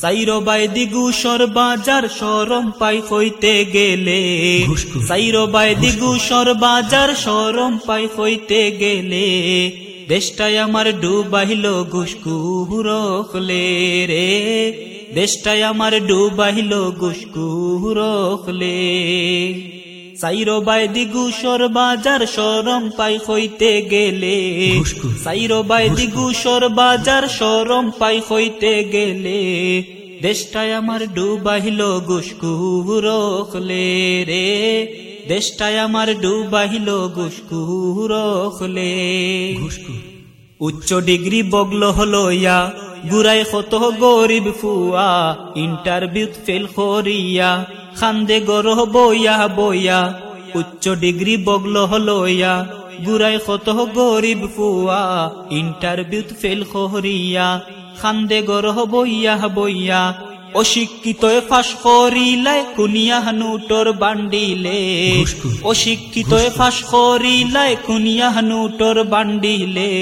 সাইরো by দিগুসর বাজার সরম পাই হইতে গেলে। সাইরো বাই দিগুসর বাজার সরম পাই হইতে গেলে। দেশটাই আমার ডুবাহিল ঘুসকু রখলে রে। দেশটাই আমার ডুবাহিল ঘুসকু রখলে সাইরো বাই দিগুসর বাজার সরম পাই হইতে গেলে। সাইরো বাই দিগুসর বাজার সরম পাই হইতে গেলে। দেশটায় আমার ডুবাহিল গুসকু রখলে রে। দেশটায় আমার ডুবাহিল গুসকু রখলে। উচ্চ ডিগ্রি বগল হলো ইয়া গুরাই কত গরিব ফুয়া ইন্টারভিউ ফেল করিয়া খান্দে গরহ বইয়া বইয়া উচ্চ ডিগ্রি বগল হলো ইয়া গুরাই কত গরিব ফুয়া ইন্টারভিউ ফেল করিয়া খান্দে গরহ বইয়া বইয়া অশিক্ষিত ফাঁস করিলাই কুনিয়া নুটর বান্ডিলে। অশিক্ষিত ফাঁস করিলাই কুনিয়া নুটর বান্ডিলে।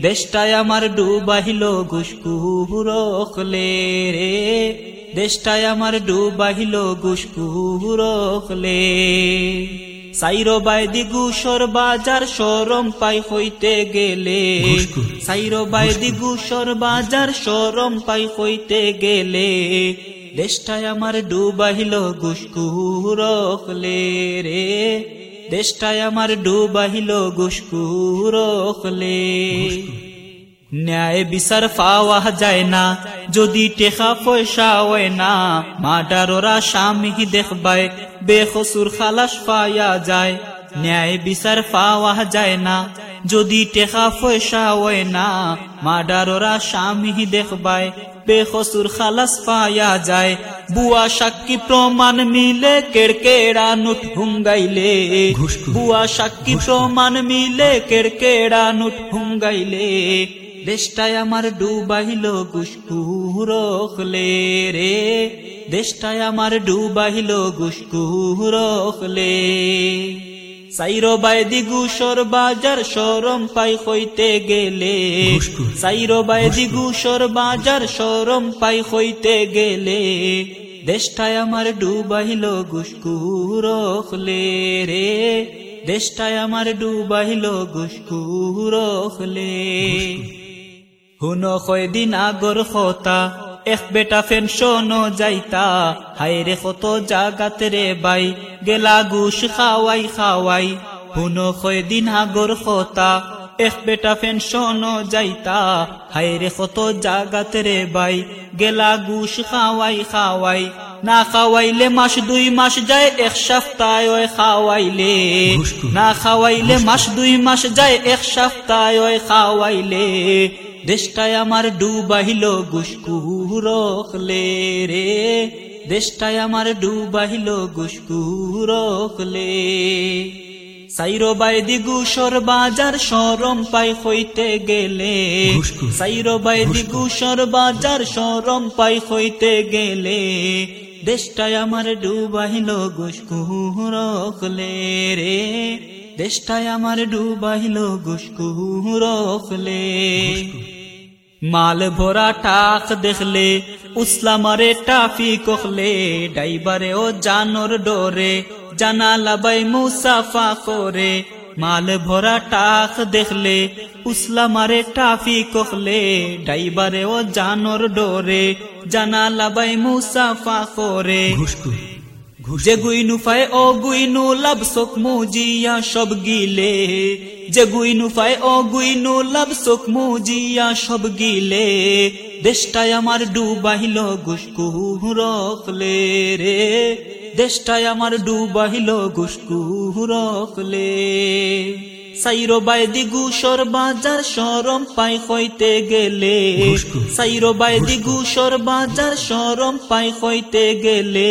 দেশটায় আমার ডুবাহিল ঘুসকু রখলে রে। দেশটায় আমার ডুবাহিল ঘুসকু রখলে। সাইরো বাইদি গুসর বাজার সরম পাই হইতে গেলে। সাইরো বাইদি গুসর বাজার সরম পাই হইতে গেলে। দেশটায় আমার ডুবাহিল ঘুসকু রখলে রে। দেশটায় আমার ডুবাহিল ঘুসকু রখলে ন্যায় বিচার পাওয়া যায় না, যদি টেকা পয়সা হয় না। মাডাররা স্বামী দেখবাই বেখসুর খালাস পাওয়া যায়। ন্যায় বিচার পাওয়া যায় না, যদি টেকা পয়সা হয় না। মাডাররা স্বামী দেখবাই বেখসুর খালাস পায়া যায়। বুয়া সাক্ষী প্রমাণ মিলে কেড়কেড়া নুট হুঙ্গাইলে। বুয়া সাক্ষী প্রমাণ মিলে কেড়কেড়া নুট হুঙ্গাইলে। দেশটায় আমার ডুবাহিল গুসকু রখলে রে। দেশটায় আমার ডুবাহিল গুসকু রখলে সাইরো বাইদি গুসর বাজার সরম পাই হইতে গেলে। সাইরো বাইদি গুসর বাজার সরম পাই হইতে গেলে। দেশটায় আমার ডুবাহিল গুসকু রখলে রে। দেশটায় আমার ডুবাহিল গুসকু রখলে হুন দিন আগর খতা এক বেটা পেনশন যাইতা হাইরে কত জাগাত রে বাই গেলা গুস খাওয়াই খাওয়াই হুন দিন আগর খতা এক বেটা পেনশন যাইতা হাইরে কত জাগাত রে বাই গেলা গুস খাওয়াই খাওয়াই না খাওয়াইলে মাস দুই মাস যায় এক সপ্তাহ ওই খাওয়াইলে না খাওয়াইলে মাস দুই মাস যায় এক সপ্তাহ ওই খাওয়াইলে দেশটায় আমার ডুবাহিল গুসকু রখলে রে। দেশটায় আমার ডুবাহিল গুসকু রখলে। সাইরো বাইদি গুসর বাজার সরম পাই হইতে গেলে। ঘুসকু। সাইরো বাইদি গুসর বাজার সরম পাই হইতে গেলে। দেশটায় আমার ডুবাহিল গুসকু রখলে রে। দেশটায় আমার ডুবাহিল গুসকু রখলে মাল ভরা টাক দেখলে, উসলামারে টাফি কখলে ডাইবারে ও জানোর ডোরে জানা লাবাই মুসাফা করে। মাল ভরা টাক দেখলে, উসলামারে টাফি কখলে ডাইবারে ও জানোর ডোরে জানা লাবাই মুসাফা করে। যে গুইনু ফায়, ও গুইনু লাভ সোক মুজিয়া, সব গিলে। যে গুইনু ফায়, ও গুইনু লাভ সোক মুজিয়া, সব গিলে। দেশটায় আমার ডুবাহিল গুসকু রকলে রে। দেশটায় আমার ডুবাহিল গুসকু রখলে সাইরো বাইদি গুসর বাজার সরম পাই হইতে গেলে। সাইরো বাইদি গুসর বাজার সরম পাই হইতে গেলে।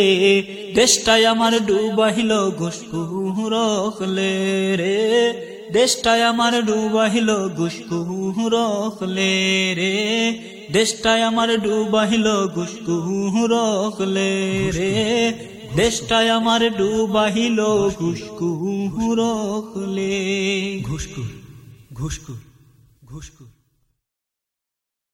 দেশটায় আমার ডুবাহিল ঘুষকু রখলে রে। দেশটায় আমার ডুবাহিল ঘুষকু রখলে রে। দেশটায় আমার ডুবাহিল ঘুষকু রখলে রে। দেশটায় আমার ডুবাহিল ঘুসকু রখলে। ঘুসকু ঘুসকু ঘুষকু।